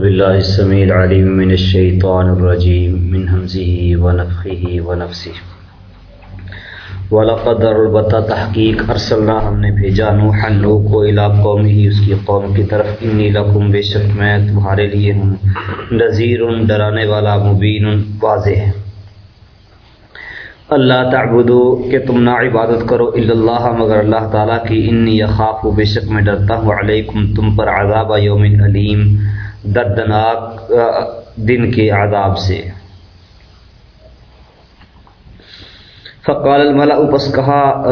بالله السميع العليم من الشيطان الرجيم، من همزه ونفخه ونفسه. وَلَقَدْ البتہ تحقیق، ارسلنا، ہم نے بھیجا نوحا نو کو الا قوم ہی اس کی قوم کی طرف، انی لکم بے شک میں تمہارے لیے ہوں۔ نذیر، ڈرانے والا، مبین، واضح ہے۔ اللہ تعبدو، کہ تم نہ عبادت کرو اللہ، مگر اللہ تعالیٰ کی، انی اخاف، بے شک میں ڈرتا ہوں، علیکم، تم پر عذاب یوم علیم۔ دردناک دن کے عذاب سے۔ فقال الملا پس کہا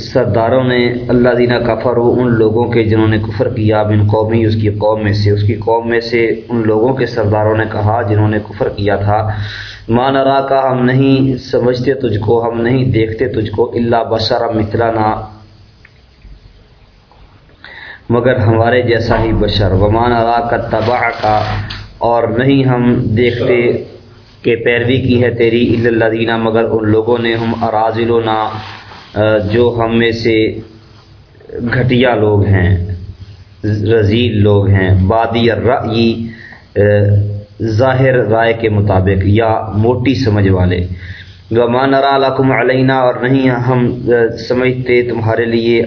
سرداروں نے اللہ دینہ کفر ان لوگوں کے جنہوں نے کفر کیا بن قومی اس کی قوم میں سے۔ اس کی قوم میں سے ان لوگوں کے سرداروں نے کہا، جنہوں نے کفر کیا تھا ماں نرا کا ہم نہیں، سمجھتے تجھ کو، ہم نہیں دیکھتے تجھ کو اللہ بشر مثلانا مگر ہمارے جیسا ہی بشر ومان را کا تباہ کا اور نہیں ہم دیکھتے کہ پیروی کی ہے تیری اللہ دینہ مگر ان لوگوں نے ہم اراضل و نا جو ہم میں سے گھٹیا لوگ ہیں رضیل لوگ ہیں، بادی رئی ظاہر رائے کے مطابق یا موٹی سمجھ والے۔ ومان را لکم علینہ اور نہیں ہم سمجھتے تمہارے لیے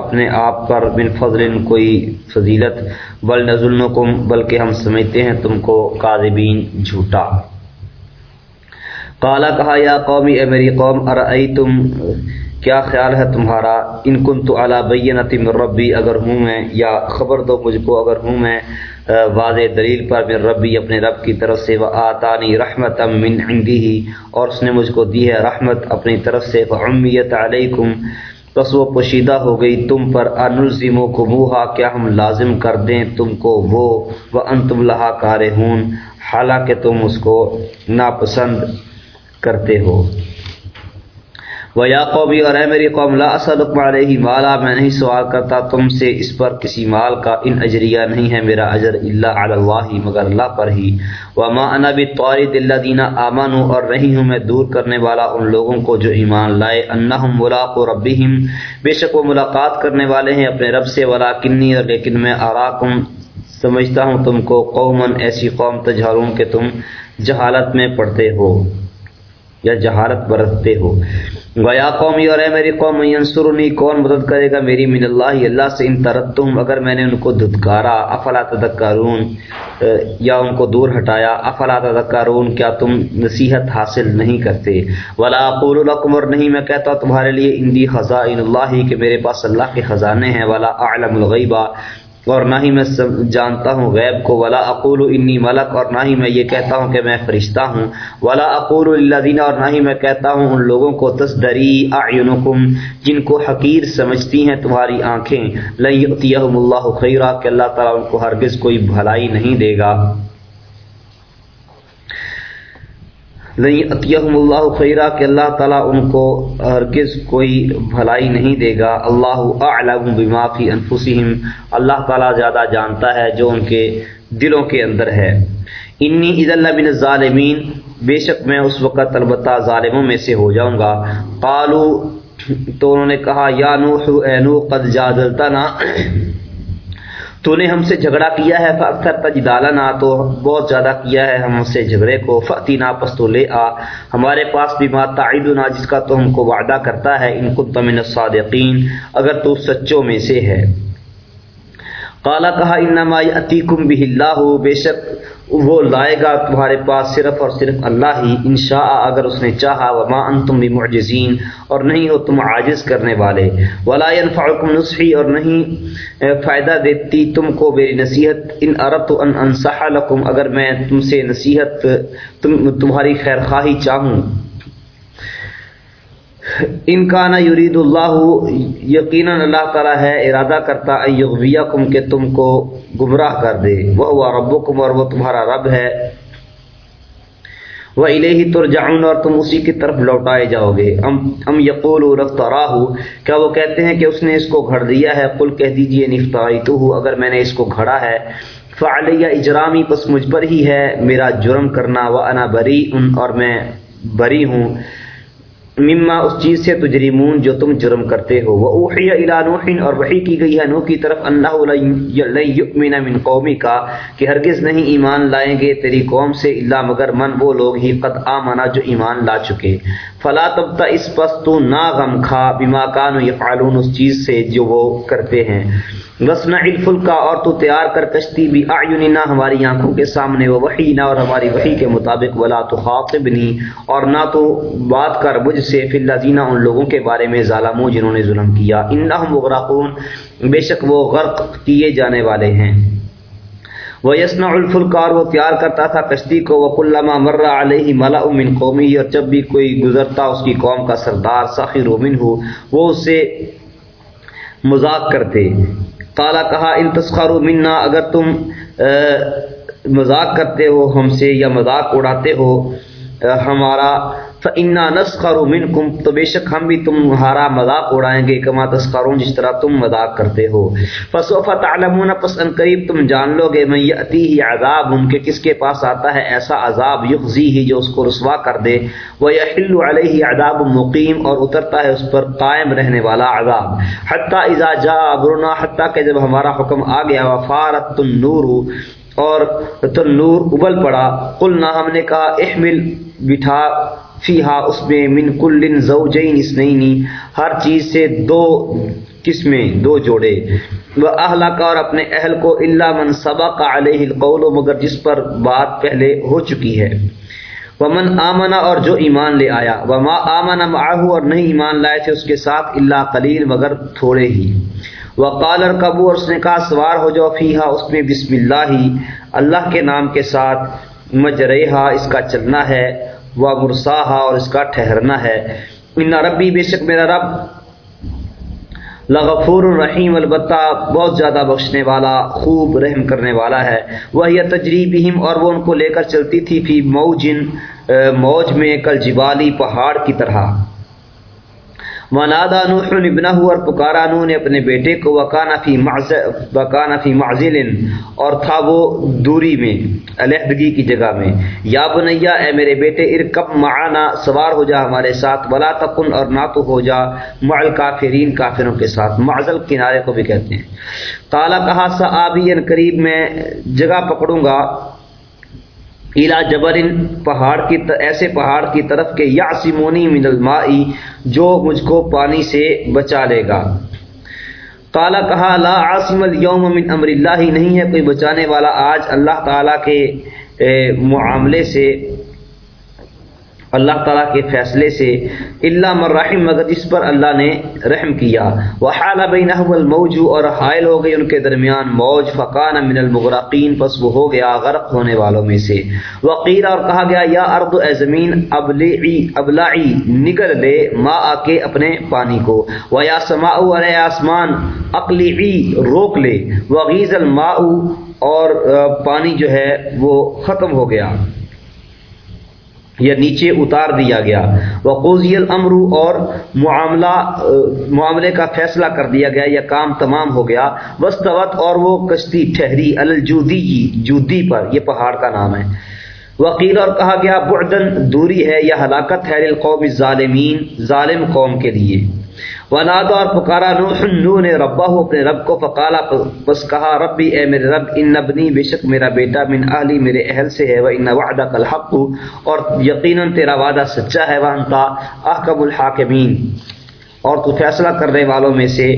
اپنے آپ پر بن فضل کوئی فضیلت، بل نظل بلکہ ہم سمجھتے ہیں تم کو قاضبین جھوٹا۔ کالا کہا، یا قومی، اے میری قوم ارئی تم کیا خیال ہے تمہارا؟ ان کن تو اعلیٰ بینتم ربی، اگر ہوں میں، یا خبر دو مجھ کو، اگر ہوں میں واضح دلیل پر من ربی، اپنے رب کی طرف سے وہ آتانی رحمت من عندی ہی اور اس نے مجھ کو دی ہے رحمت اپنی طرف سے فعمیت علیکم بس وہ پوشیدہ ہو گئی تم پر انلزموں کو موہا کیا ہم لازم کر دیں تم کو وہ؟ و انتم لہا کار ہوں حالانکہ تم اس کو ناپسند کرتے ہو۔ وہ یا قومی اور اے میری قوم، لا اسلق علیہ مالا، میں نہیں سوال کرتا تم سے اس پر کسی مال کا ان اجریہ نہیں ہے، میرا اجر اللہ علی اللہ، مگر اللہ پر ہی۔ و ما انا بطارد اللہ دینا آمان ہوں اور نہیں ہوں میں دور کرنے والا ان لوگوں کو جو ایمان لائے۔ انہم ملاق و ربہم، بے شک وہ ملاقات کرنے والے ہیں اپنے رب سے ولا کنی اور لیکن میں آراکم سمجھتا ہوں تم کو قومن ایسی قوم تجہرون کہ تم جہالت میں پڑھتے ہو یا جہارت برتتے ہو۔ گیا قومی اور اے میری قوم، ینصرنی، کون مدد کرے گا میری؟ من اللہ اللہ سے ان ترتم، اگر میں نے ان کو دھتکارا افلا تذکرون یا ان کو دور ہٹایا، افلا تذکرون کیا تم نصیحت حاصل نہیں کرتے؟ ولا اقول لكم اور نہیں، میں کہتا تمہارے لیے، اندی خزائن اللہ کہ میرے پاس اللہ کے خزانے ہیں، ولا اعلم الغیبہ اور نہ ہی میں جانتا ہوں غیب کو، ولا اقول انی ملک، اور نہ ہی میں یہ کہتا ہوں کہ میں فرشتہ ہوں۔ ولا اقول اللہ دینا اور نہ ہی میں کہتا ہوں ان لوگوں کو تصدری اعینکم، جن کو حقیر سمجھتی ہیں تمہاری آنکھیں۔ لئی اللہ خیرہ کہ اللہ تعالیٰ ان کو ہرگز کوئی بھلائی نہیں دے گا۔ نہیں عطیم اللہ خیرہ کہ اللہ تعالیٰ ان کو ہرگز کوئی بھلائی نہیں دے گا۔ اللہ اعلم بما فی انفسہم۔ اللہ تعالیٰ زیادہ جانتا ہے جو ان کے دلوں کے اندر ہے۔ انی اذا من الظالمین۔ بے شک میں اس وقت البتہ ظالموں میں سے ہو جاؤں گا۔ قالو تو انہوں نے کہا، یا نوح، اے نوح، قد جادلتنا۔ تو نے ہم سے جھگڑا کیا ہے اکثر تجدالنا تو بہت زیادہ کیا ہے ہم سے جھگڑے کو۔ فتی نا، پس تو لے آ۔ ہمارے پاس بھی ماں تعیدنا جس کا تو ہم کو وعدہ کرتا ہے، ان کو تمن الصادقین، اگر تو سچوں میں سے ہے۔ قالا کہا، انما یاتیکم بہ اللہ. بے شک وہ لائے گا تمہارے پاس صرف اور صرف اللہ ہی، انشاء اگر اس نے چاہا، وما انتم بمعجزین، اور نہیں ہو تم عاجز کرنے والے، ولا ينفعكم نصحی، اور نہیں فائدہ دیتی تم کو میری نصیحت، ان اردت ان انصح لكم اگر میں تم سے نصیحت تم، تمہاری خیر خواہی چاہوں ان کا نا یرید اللہ، یقیناً اللہ تعالیٰ ہے ارادہ کرتا یغویہ کم کہ تم کو گمراہ کر دے۔ وہ رب کم اور وہ تمہارا رب ہے۔ وہ الہی ترجعون اور تم اسی کی طرف لوٹائے جاؤ گے ام ام یقول رفتراہ کیا وہ کہتے ہیں کہ اس نے اس کو گھڑ دیا ہے؟ قل کہہ دیجیے نفتائیتو اگر میں نے اس کو گھڑا ہے، فعلیہ اجرامی، پس مجھ پر ہی ہے، میرا جرم کرنا، و انا بری ان اور میں بری ہوں۔ مما اس چیز سے تجریمون جو تم جرم کرتے ہو۔ وہ اوحی الا نوح اور وحی کی گئی ہے نوح کی طرف انه لن یؤمن من قومی کا کہ ہرگز نہیں ایمان لائیں گے تیری قوم سے الا مگر من وہ لوگ ہی قد آمنا جو ایمان لا چکے۔ فلا تبتا اس پس تو نا غم کھا بما کانوا یفعلون اس چیز سے جو وہ کرتے ہیں۔ وسنا الفل کا اور تو تیار کر کشتی بھی آیوننا ہماری آنکھوں کے سامنے وہ وحی نہ اور ہماری وحی کے مطابق، ولا تو خاطبنی اور نہ تو بات کر مجھ سے فی الذین، ان لوگوں کے بارے میں ظالموں جنہوں نے ظلم کیا۔ انہم مغرقون، بے شک وہ غرق کیے جانے والے ہیں۔ وہ یسنا الفلکار وہ تیار کرتا تھا کشتی کو۔ وہ کلامہ مرہ علیہ ملا من قومی اور جب بھی کوئی گزرتا اس کی قوم کا سردار، ساخر رومن ہو وہ اسے مذاق کرتے۔ کالا کہا، ان تسخار منا، اگر تم مذاق کرتے ہو ہم سے یا مذاق اڑاتے ہو ہمارا فنا نسخر من کم تو بے شک ہم بھی تمہارا مذاق اڑائیں گے کما تسخرون جس طرح تم مذاق کرتے ہو۔ فصوف تعلمون پس ان قریب تم جان لو گے میں یتی ہی عذاب ان کے کس کے پاس آتا ہے ایسا عذاب یخزی ہی جو اس کو رسوا کر دے۔ وہ یحل علیہ عذاب مقیم اور اترتا ہے اس پر قائم رہنے والا عذاب۔ حتیٰ اذا جا ابرنا حتیٰ کہ جب ہمارا حکم آ گیا، وفارت النور، اور تنور ابل پڑا۔ قلنا، ہم نے کہا، احمل، بٹھا فیہا، اس میں من کل زوجین اسنینی ہر چیز سے دو قسمیں، دو جوڑے۔ وہ اہلا کا اور اپنے اہل کو اللہ من سبق علیہ القول، مگر جس پر بات پہلے ہو چکی ہے۔ ومن آمنا اور جو ایمان لے آیا۔ وما آمنا معاہو اور نہیں ایمان لائے تھے، اس کے ساتھ اللہ قلیل، مگر تھوڑے ہی۔ وقال اور کبو اور اس نے کہا، سوار ہو جاؤ فیہا، اس میں بسم اللہ ہی، اللہ کے نام کے ساتھ مجرحا اس کا چلنا ہے۔ و مرساہا اور اس کا ٹھہرنا ہے۔ ان ربی بے شک میرا رب لغفور الرحیم، البتہ بہت زیادہ بخشنے والا، خوب رحم کرنے والا ہے۔ وہ یہ تجریبہم اور وہ ان کو لے کر چلتی تھی فی موجن موج میں، کل جبالی پہاڑ کی طرح۔ ونادا نوح ابنہ اور پکارا نو نے اپنے بیٹے کو وکانا فی وکانا فی معزل اور تھا وہ دوری میں، علیحدگی کی جگہ میں۔ یا بنیا، اے میرے بیٹے، ارکب معانا، سوار ہو جا ہمارے ساتھ، ولا تکن، اور نہ تو ہو جا معل کافرین کافروں کے ساتھ۔ معزل کنارے کو بھی کہتے ہیں۔ کالا کہا سا، آبی قریب میں جگہ پکڑوں گا۔ الا جبر پہاڑ کی ایسے پہاڑ کی طرف کے یا سمونی من المائی جو مجھ کو پانی سے بچا لے گا۔ کالا کہا، لا عاصم اليوم من امر اللہ ہی نہیں ہے، کوئی بچانے والا آج اللہ تعالیٰ کے معاملے سے اللہ تعالیٰ کے فیصلے سے اللہ مرحم مگر اس پر اللہ نے رحم کیا۔ وہ حال بین الموجو اور حائل ہو گئی ان کے درمیان موج، فقان من المغرقین پس وہ ہو گیا غرق ہونے والوں میں سے۔ وقیر اور کہا گیا، یا ارد اے زمین، ابلعی ابلائی نکل لے ما آ کے اپنے پانی کو۔ وہ یا سما ارے آسمان اقلی روک لے۔ وغیز الماء، اور پانی جو ہے وہ ختم ہو گیا۔ یا نیچے اتار دیا گیا۔ وقوضی الامر اور معاملہ، معاملے کا فیصلہ کر دیا گیا یا کام تمام ہو گیا۔ وسطوت اور وہ کشتی ٹھہری الجودی، جودی پر، یہ پہاڑ کا نام ہے۔ وکیل اور کہا گیا بعدن دوری ہے یا ہلاکت ہے القوم ظالمین ظالم قوم کے لیے۔ ونادا اور پکارا نوح نو نے ربا ہو اپنے رب کو فقالا بس کہا، ربی، اے میرے رب، ان نبنی بے شک میرا بیٹا من اہلی میرے اہل سے ہے وہ ان وعدہ کل حق اور یقیناً تیرا وعدہ سچا ہے وہ انتا احکم الحاکمین اور تو فیصلہ کرنے والوں میں سے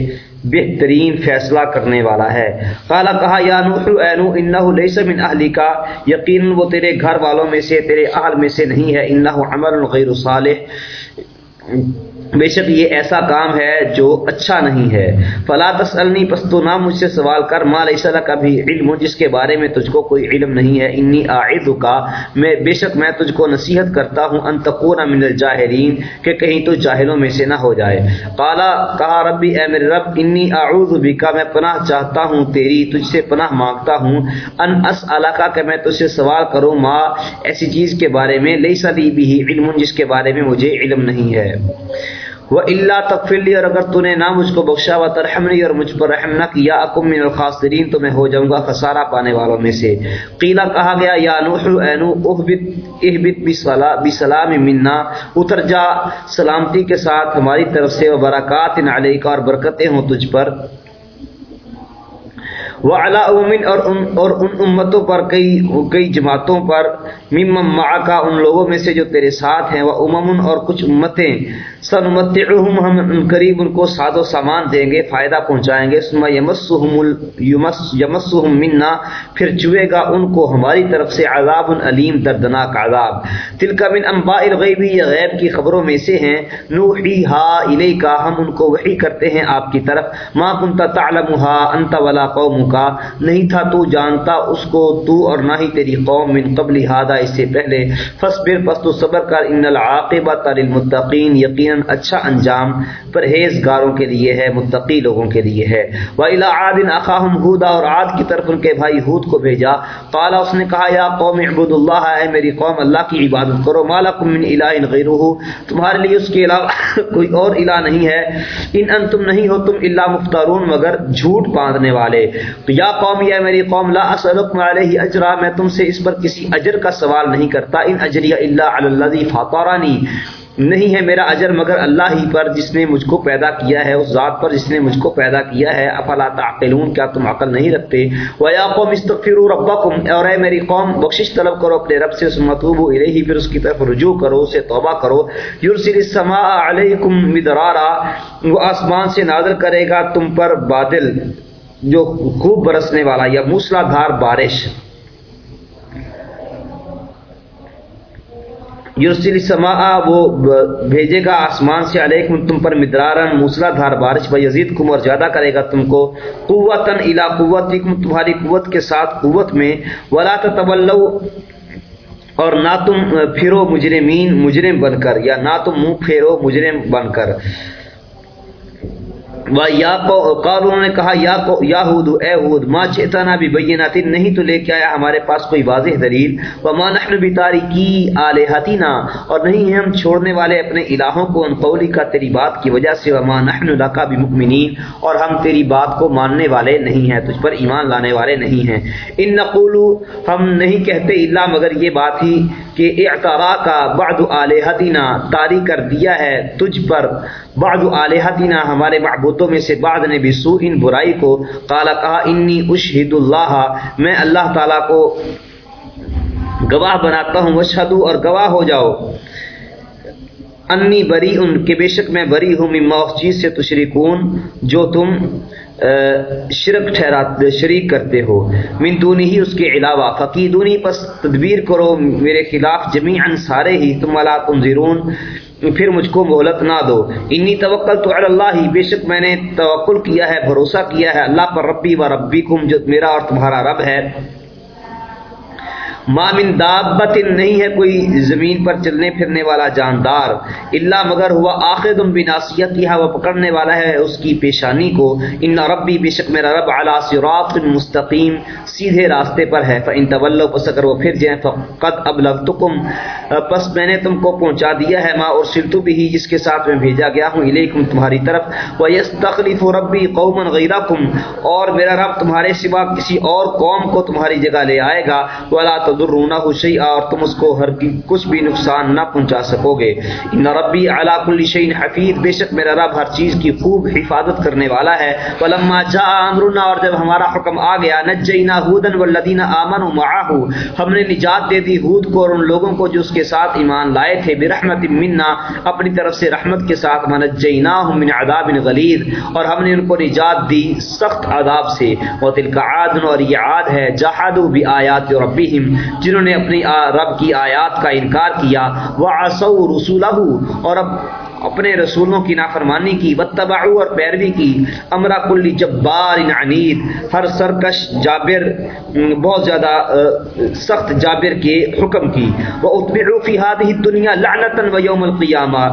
بہترین فیصلہ کرنے والا ہے۔ قالا، کہا، یا نوح، اے نوح، انہو لیس من اہلی کا یقین وہ تیرے گھر والوں میں سے، تیرے اہل میں سے نہیں ہے، انہو عمل غیر صالح۔ بے شک یہ ایسا کام ہے جو اچھا نہیں ہے۔ فلا تسلنی پس تو نہ مجھ سے سوال کر ما لیس کا بھی علم، جس کے بارے میں تجھ کو کوئی علم نہیں ہے۔ انی اعد کا میں بے شک میں تجھ کو نصیحت کرتا ہوں، ان تکون من الجاہلین، کہ کہیں تو جاہلوں میں سے نہ ہو جائے۔ قالا، کہا، ربی، اے میرے رب، انی اعوذ بکا میں پناہ چاہتا ہوں تیری، تجھ سے پناہ مانگتا ہوں۔ ان اسالک کہ میں تجھ سے سوال کروں، ما، ایسی چیز کے بارے میں، لیس لی بھی علم، جس کے بارے میں مجھے علم نہیں ہے۔ وہ اللہ تقفلی اور اگر تو نے نہ مجھ کو بخشا و ترحمنی اور مجھ پر رحم نہ کیا، اکم من الخاسرین، تو میں ہو جاؤں گا خسارہ پانے والوں میں سے۔ قیلہ کہا گیا، یا نوح اینو احبت احبت بی بسلام منا، اتر جا، سلامتی کے ساتھ ہماری طرف سے و برکات علیکہ، اور برکتیں ہوں تجھ پر۔ وہ علا امن اور ان اور ان امتوں پر، کئی کئی جماعتوں پر مم کا ان لوگوں میں سے جو تیرے ساتھ ہیں وہ اممن اور کچھ امتیں سنمت ہم ان قریب ان کو ساد و سامان دیں گے، فائدہ پہنچائیں گے سما یمس یمس منا، پھر چوئے گا ان کو ہماری طرف سے عذاب العلیم، دردناک عذاب۔ تل کا من امبا الغیبی یا غیب کی خبروں میں سے ہیں۔ نوحی ہا علیہ کا ہم ان کو وحی کرتے ہیں آپ کی طرف۔ ماں کنتا تعلمها انت ولا قوم کا نہیں تھا، تو جانتا اس کو تو اور نہ ہی تیری قوم من قبل ہادہ اس سے پہلے فصبر پس تو صبر کر، ان العاقبۃ للمتقین۔ یقینا اچھا انجام پرہیزگاروں کے لیے ہے، متقی لوگوں کے لیے ہے۔ وَإِلَى عَادٍ أَخَاهُمْ هُودًا اور عاد کی طرف ان کے بھائی ہود کو بھیجا۔ قال، اس نے کہا، یا قوم، اعبدوا اللہ، اے میری قوم، اللہ کی عبادت کرو۔ ما لکم من الہ غیرہ تمہارے لیے اس کے علاوہ کوئی اور الہ نہیں ہے۔ ان انتم نہیں ہو تم الا مفترون، مگر جھوٹ باندھنے والے۔ تو یا قوم یا میری قوم، لا اسلکم علیہ اجرا، میں تم سے اس پر کسی اجر کا سوال نہیں کرتا۔ ان اجریہ الا علی الذی نہیں ہے میرا اجر مگر اللہ ہی پر جس نے مجھ کو پیدا کیا ہے، اس ذات پر جس نے مجھ کو پیدا کیا ہے۔ افلا تعقلون، کیا تم عقل نہیں رکھتے؟ ویا قوم استغفروا ربکم۔ اور اے میری قوم، بخشش طلب کرو اپنے رب سے، ثم توبوا الیہ، پھر اس کی طرف رجوع کرو اسے توبہ کرو۔ یرسل السماء علیکم مدرارا، وہ آسمان سے نازل کرے گا تم پر بادل۔ جو خوب برسنے والا یا موسلا دھار بارش. یورسل سما وہ بھیجے گا آسمان سے علیکم، تم پر مدرارن موسلا دھار بارش و یزید کم اور زیادہ کرے گا تم کو. قوتاً الا قوت تمہاری قوت کے ساتھ قوت میں. ولا طبل اور نہ تم پھرو مجرمین، مجرم بن کر، یا نہ تم منہ پھیرو، مجرم بن کر. یا قالوں نے کہا، یا یا ہود، اے ہود، ما چیتنا بھی بینات نہیں تو لے کے آیا ہمارے پاس کوئی واضح دلیل وما نحن بتارکی الہتنا اور نہیں ہم چھوڑنے والے اپنے الہوں کو، ان قولی کا تیری بات کی وجہ سے وما نحن لک بمؤمنین، اور ہم تیری بات کو ماننے والے نہیں ہیں، تجھ پر ایمان لانے والے نہیں ہیں۔ ان نقول ہم نہیں کہتے الا مگر یہ بات ہی کہ اعترا کا بعد الہتنا طاری کر دیا ہے تجھ پر۔ بعد الہتنا ہمارے معبودوں میں سے بعد نے بھی سو ان برائی کو قال، کہا، انی اشہد اللہ. میں اللہ تعالی کو گواہ بناتا ہوں وشہدو اور گواہ ہو جاؤ۔ انی بری ان کے بے شک میں بری ہوں، مما اس چیز سے تشریکون جو تم شرک ٹھہرا شریک کرتے ہو۔ من دونی ہی اس کے علاوہ فقیدونی پس تدبیر کرو، میرے خلاف جمیعا سارے ہی تم ولا تنظرون۔ پھر مجھ کو مہلت نہ دو۔ انی توکل تو اللہ ہی بے شک میں نے توکل کیا ہے، بھروسہ کیا ہے۔ اللہ پر ربی و ربی کم جو میرا اور تمہارا رب ہے۔ مامن دابت نہیں ہے کوئی زمین پر چلنے پھرنے والا جاندار اللہ مگر ہوا آخر بناسیت یہ وہ پکڑنے والا ہے اس کی پیشانی کو۔ ان ربی بے شک میرا رب علا صراط مستقیم سیدھے راستے پر ہے۔ فان تولوا پس اگر وہ پھر جائیں، فقد ابلغتکم پس میں نے تم کو پہنچا دیا ہے، ما ارسلت به، جس کے ساتھ میں بھیجا گیا ہوں۔ الیکم تمہاری طرف۔ ويستخلف ربی قوما غیرکم اور میرا رب تمہارے سوا کسی اور قوم کو تمہاری جگہ لے آئے گا۔ ولا تضرون شيئا اور تم اس کو ہر کچھ بھی نقصان نہ پہنچا سکو گے ان ربی علی کل شیء حفیظ، بے شک میرا رب ہر چیز کی خوب حفاظت کرنے والا ہے۔ ولما جاء امرنا، اور جب ہمارا حکم آ گیا، نجینا ہودن والذین آمنوا معه ہم نے نجات دے دی ہود کو اور ان لوگوں کو جو اس کے ساتھ ایمان لائے تھے۔ برحمت منا، اپنی طرف سے رحمت کے ساتھ منجیناہم من عذاب غلیظ۔ اور ہم نے ان کو نجات دی سخت عذاب سے۔ وتلک عاد، اور یہ عاد ہے، جحدوا بآیات ربهم۔ جنہوں نے اپنی رب کی آیات کا انکار کیا وہ آسو رسول اور اب اپنے رسولوں کی نافرمانی کی بتباؤ اور پیروی کی۔ امرا کل جبار عنید ہر سرکش جابر بہت زیادہ سخت جابر کے حکم کی۔ وہ اتبعو فی هذه الدنیا لعنتا و یوم القیامہ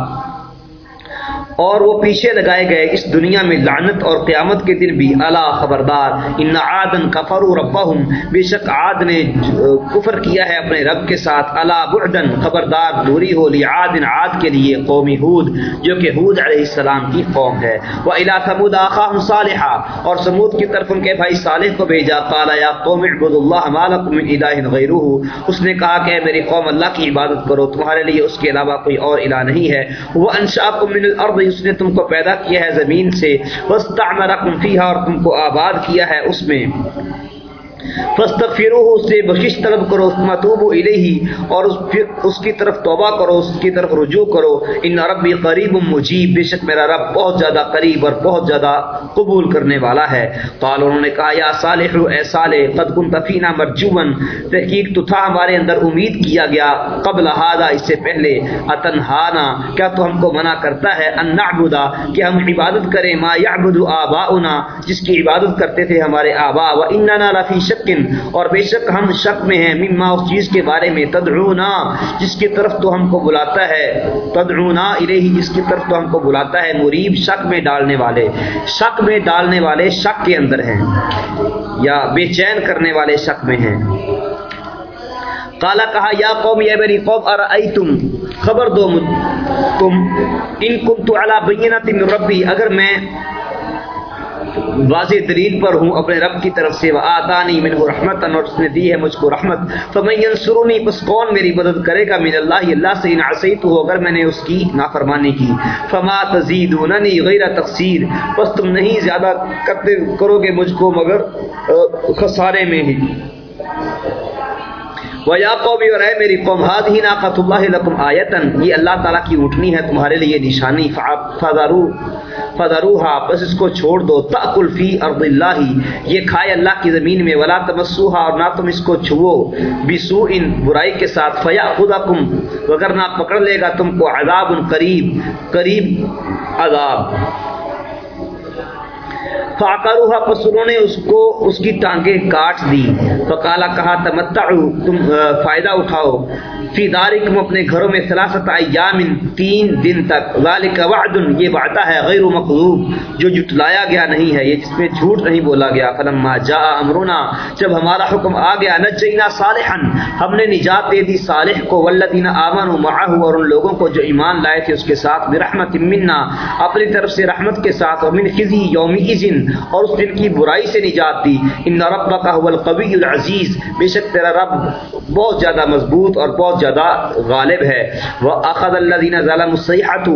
اور وہ پیچھے لگائے گئے اس دنیا میں لعنت اور قیامت کے دن بھی۔ اللہ خبردار۔ ان عادن کفر ربہم۔ بے شک عاد نے کفر کیا ہے اپنے رب کے ساتھ۔ اللہ بعدن۔ خبردار دوری ہو لی۔ عاد عاد کے لیے قومی ہود، جو کہ ہود علیہ السلام کی قوم ہے۔ وہ الا ثمود آخاہم صالحا۔ اور سمود کی طرف ان کے بھائی صالح کو بھیجا۔ قال یا قوم اعبدوا اللہ ما لكم من الہ غیرہ۔ اس نے کہا کہ میری قوم اللہ کی عبادت کرو۔ تمہارے لیے اس کے علاوہ کوئی اور الہ نہیں ہے۔ وہ انشاءکم من الارض اس نے تم کو پیدا کیا ہے زمین سے۔ واستعمرکم فیہا اور تم کو آباد کیا ہے اس میں۔ فستغفروه سے بخشش طلب کرو متوب الیہ اور اس, اس کی طرف توبہ کرو اس کی طرف رجوع کرو۔ ان ربی قریب مجیب بے شک میرا رب بہت زیادہ قریب اور بہت زیادہ قبول کرنے والا ہے۔ قال انہوں نے کہا یا صالح اے صالح قد كنت فينا مرجوا تحقیق تو تھا ہمارے اندر امید کیا گیا۔ قبل هذا اس سے پہلے اتنہانا کیا تو ہم کو منع کرتا ہے ان نعبد کہ ہم عبادت کریں ما يعبد آباؤنا جس کی عبادت کرتے تھے ہمارے آبا واننا لفی شکن اور بے شک ہم شک میں ہیں، مما اس چیز کے بارے میں، تدعونا، جس کی طرف تو ہم کو بلاتا ہے۔ تدعونا الہی جس کی طرف تو ہم کو بلاتا ہے۔ مریب شک میں ڈالنے والے، شک میں ڈالنے والے شک کے اندر ہیں۔ یا بے چین کرنے والے شک میں ہیں۔ کالا کہا، یا قوم یا میری قوم، ارائیتم؟ خبر دو تم، ان کنت علی بینۃ من ربی، اگر میں واضح دلیل پر ہوں، اپنے رب کی طرف سے آتانی من رحمت اور اس نے دی ہے مجھ کو رحمت۔ فمن ینصرونی پس کون میری مدد کرے گا؟ من اللہ اللہ سے ان عصیت ہو اگر میں نے اس کی نافرمانی کی۔ فما تزیدوننی غیر تقصیر پس تم نہیں زیادہ کرتے، کرو گے مجھ کو، مگر خسارے میں ہی و یا قومی اور اے میری قوم ہاد ہی ناقت اللہ لکم آیتن یہ اللہ تعالیٰ کی اٹھنی ہے تمہارے لیے نشانی فضارو فضروہا بس اس کو چھوڑ دو تاکل فی ارض اللہ، یہ کھائے اللہ کی زمین میں، ولا تمسوہا، اور نہ تم اس کو چھوو بسو ان برائی کے ساتھ فیا خودکم وگر نہ پکڑ لے گا تم کو عذاب قریب قریب عذاب۔ فاقروها پس انہوں نے اس کو، اس کی ٹانگیں کاٹ دی۔ فقالا کہا تمتعو تم فائدہ اٹھاؤ۔ فی دارکم اپنے گھروں میں ثلاثت ایام، تین دن تک۔ ذالک وعد، یہ وعدہ ہے، غیر مقذوب جو جٹلایا گیا نہیں ہے، یہ جس میں جھوٹ نہیں بولا گیا۔ فلما جاء امرنا جب ہمارا حکم آ گیا نجینا صالحا، ہم نے نجات دے دی صالح کو۔ والذین آمنوا معه، اور ان لوگوں کو جو ایمان لائے تھے، اس کے ساتھ برحمت منا۔ اپنی طرف سے رحمت کے ساتھ اور من خزی یوم اذن اور اس دن کی برائی سے نجات دی۔ ان ربک هو القوی العزیز۔ بے شک تیرا رب بہت زیادہ مضبوط اور بہت زیادہ غالب ہے۔ وہ اخذ الذين ظلموا الصيحه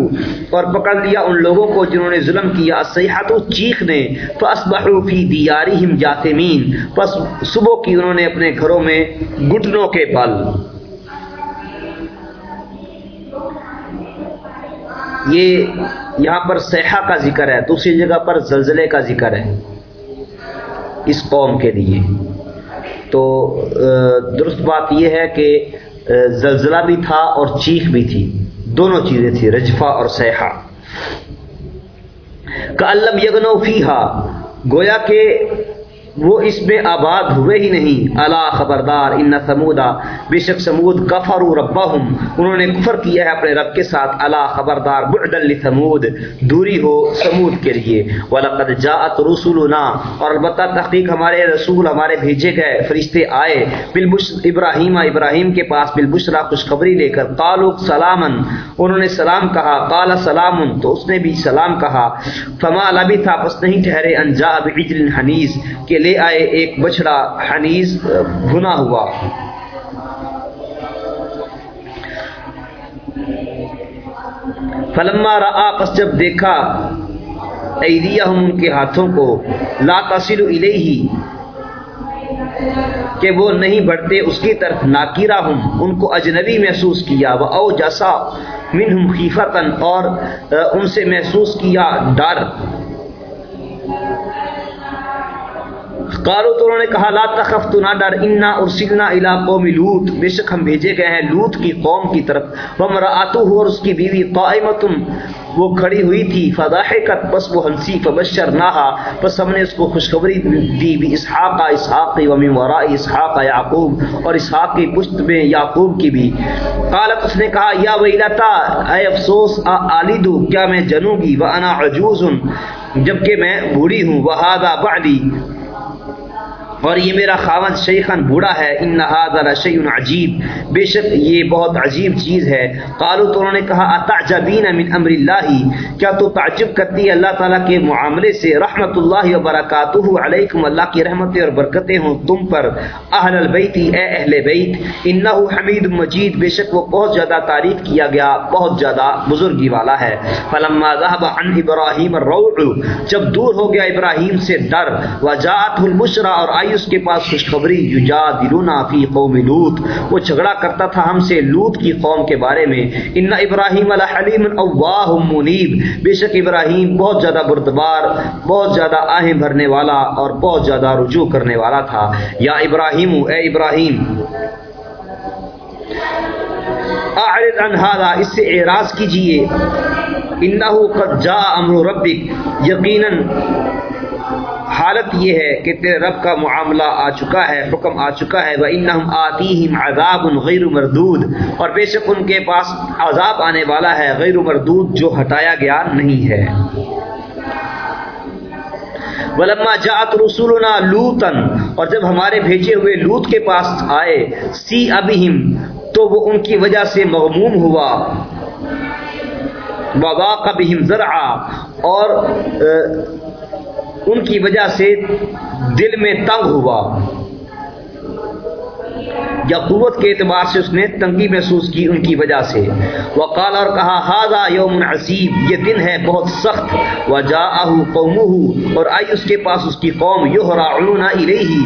اور پکڑ لیا ان لوگوں کو جنہوں نے ظلم کیا۔ الصيحه چیخ نے۔ پس فاصبحوا في ديارهم جاثمين پس صبح کی انہوں نے اپنے گھروں میں گھٹنوں کے بل یہ یہاں پر سیاح کا ذکر ہے، دوسری جگہ پر زلزلے کا ذکر ہے اس قوم کے لیے۔ تو درست بات یہ ہے کہ زلزلہ بھی تھا اور چیخ بھی تھی۔ دونوں چیزیں تھی رجفا اور سیاح کا علم یگنو فیحا گویا کہ وہ اس میں آباد ہوئے ہی نہیں۔ اللہ خبردار، ان سمودا بے شک سمود کفر ربہم۔ انہوں نے کفر کیا ہے اپنے رب کے ساتھ۔ اللہ خبردار بعدل لسمود دوری ہو سمود کے لیے۔ ولقد جاءت رسولنا اور البتہ تحقیق ہمارے رسول، ہمارے بھیجے گئے فرشتے آئے۔ بالبشر ابراہیم ابراہیم کے پاس بالبشرا خوشخبری لے کر قالوا سلامن انہوں نے سلام کہا، قال سلام، تو اس نے بھی سلام کہا۔ فما لبی تھا پس نہیں ٹھہرے انجا بعجل حنیز کہ لے آئے ایک بچڑا حنیز، بھنا ہوا۔ فلما رآ، پس جب دیکھا، ایدیہم ان کے ہاتھوں کو، لا تصل الیہ کہ وہ نہیں بڑھتے، اس کی طرف ناکیرہ ہم، ان کو اجنبی محسوس کیا وہ او جسا منہم خیفتن اور ان سے محسوس کیا ڈر۔ قالو تو انہوں نے کہا، لا تخف، تو نہ ڈر، انا ارسلنا الى قوم لوط۔ بے شک ہم بھیجے گئے ہیں لوط کی قوم کی طرف۔ ومراتو ہو اور اس کی بیوی قائمۃ وہ کھڑی ہوئی تھی۔ فضاحکت بس وہ ہنسی فبشر نہا بس ہم نے اس کو خوشخبری دی۔ بھی اسحاق اسحاق و من وراء اسحاق یعقوب اور اسحاق کی پشت میں یعقوب کی بھی۔ قالت اس نے کہا، یا ویلتا، اے افسوس، آلیدو، کیا میں جنوں گی؟ وانا عجوز۔ جبکہ میں بوڑھی ہوں۔ وہذا بعدی اور یہ میرا خاون شیخن بوڑھا ہے، ان نہ شیون عجیب بے شک یہ بہت عجیب چیز ہے۔ قالو تو انہوں نے کہا اتعجبین من امر اللہ کیا تو تعجب کرتی ہے اللہ تعالیٰ کے معاملے سے؟ رحمت اللہ وبرکاتہ علیکم۔ اللہ کی رحمتیں اور برکتیں ہوں تم پر۔ اہل البیت اے اہل بیت انہ حمید مجید بے شک وہ بہت زیادہ تعریف کیا گیا، بہت زیادہ بزرگی والا ہے۔ فلما ذهب عن ابراہیم الروع، جب دور ہو گیا ابراہیم سے ڈر۔ وجاءت البشرا اور آئی آئی اس کے پاس خوشخبری یجادلونا فی قوم لوت وہ جھگڑا کرتا تھا ہم سے لوت کی قوم کے بارے میں۔ ان ابراہیم علیہ حلیم اواہ منیب۔ بے شک ابراہیم بہت زیادہ بردبار، بہت زیادہ آہیں بھرنے والا اور بہت زیادہ رجوع کرنے والا تھا۔ یا ابراہیم، اے ابراہیم! اعرض عن هذا، اس سے اعراض کیجیے۔ انه قد جاء امر ربک۔ یقینا حالت یہ ہے کہ تیرے رب کا معاملہ آ چکا ہے، حکم آ چکا ہے وہ ان آتی عذاب غیر مردود اور بے شک ان کے پاس عذاب آنے والا ہے غیر مردود جو ہٹایا گیا نہیں ہے۔ ولما جات رسولنا لوتن اور جب ہمارے بھیجے ہوئے لوت کے پاس آئے، سی ابہم تو وہ ان کی وجہ سے مغموم ہوا۔ وبا کبہم ذرا اور ان کی وجہ سے دل میں تنگ ہوا۔ یا قوت کے اعتبار سے اس نے تنگی محسوس کی ان کی وجہ سے۔ وہ کالا اور کہا ہاضا یوم عصیب یہ دن ہے بہت سخت۔ و جا قومه اور آئی اس کے پاس اس کی قوم یو الیہ۔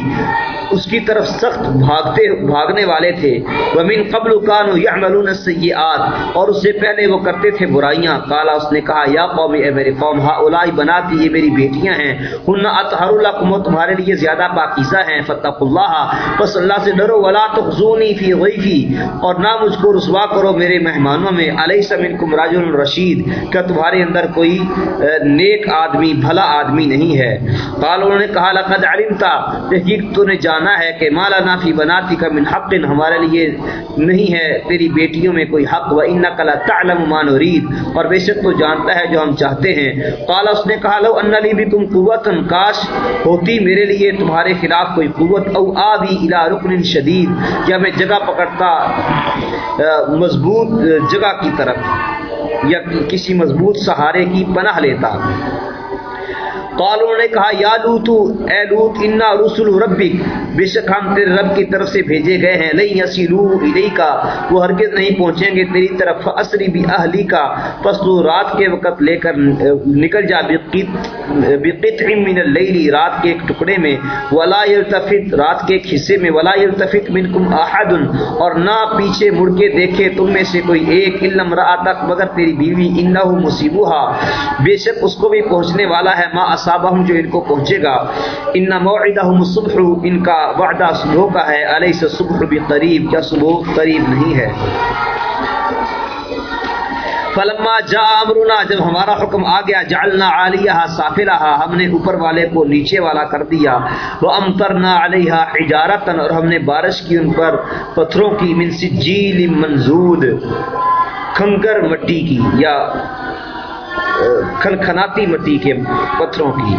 اس کی طرف سخت بھاگتے بھاگنے والے تھے۔ ومن قبل کانوا يعملون السيئات۔ اور اس سے پہلے وہ کرتے تھے برائیاں۔ قالا اس نے کہا، یا قوم، اے میری قوم ہؤلاء بناتی یہ میری بیٹیاں ہیں۔ ہن اطهر لكم تمہارے لیے زیادہ پاکیزہ ہیں۔ فتقوا اللہ پس اللہ سے ڈرو، ولا تخزونی فی غیفی اور نہ مجھ کو رسوا کرو میرے مہمانوں میں۔ علیہ منکم رجل رشید کیا تمہارے اندر کوئی نیک آدمی، بھلا آدمی نہیں ہے؟ قال انہوں نے کہا، لقد علمتا تحقیق تو نے جانا ہے کہ مالا نافی بناتی کا من حق ہمارے لیے نہیں ہے، تیری بیٹیوں میں کوئی حق و ان کلا تعلم مان ورید اور بے شک تو جانتا ہے جو ہم چاہتے ہیں۔ قال، اس نے کہا، لو ان لی بھی تم قوت کاش ہوتی میرے لیے تمہارے خلاف کوئی قوت او آبی الى رکن شدید یا میں جگہ پکڑتا مضبوط جگہ کی طرف، یا کسی مضبوط سہارے کی پناہ لیتا۔ قالوں نے کہا، یا لوتو اے لوت، انا رسول ربک۔ بے شک ہم تیرے رب کی طرف سے بھیجے گئے ہیں۔ نہیں یسیلو الی کا وہ ہرگز نہیں پہنچیں گے تیری طرف۔ اسری بھی اہلی کا پس تو رات کے وقت لے کر نکل جا بقطع من اللیل رات کے ایک ٹکڑے میں، ولا یلتفت رات کے ایک حصے میں، ولا یلتفت منکم احد اور نہ پیچھے مڑ کے دیکھے تم میں سے کوئی ایک الا امراتک مگر تیری بیوی انه مصیبها بے شک اس کو بھی پہنچنے والا ہے، ما اصابہم جو ان کو پہنچے گا۔ ان موعدہم الصبح، ان کا وعدہ صبح کا ہے علیہ صبح بھی قریب کیا صبح قریب نہیں ہے؟ فلما جا امرنا، جب ہمارا حکم آ گیا جالنا عالیہ سافلہا، ہم نے اوپر والے کو نیچے والا کر دیا وہ امترنا علیہ حجارتا، اور ہم نے بارش کی ان پر پتھروں کی منسی جیل منزود، کھنگر مٹی کی، یا کھنکھناتی مٹی کے پتھروں کی۔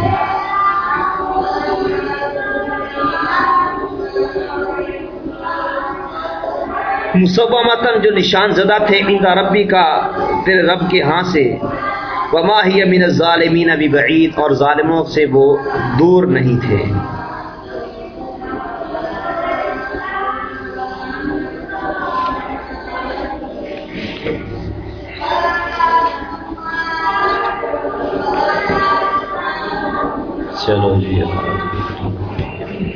مصومتن جو نشان زدہ تھے اندا ربی کا تیرے رب کے ہاں سے۔ وما ہی من الظالمین بعید اور ظالموں سے وہ دور نہیں تھے۔ چلو جی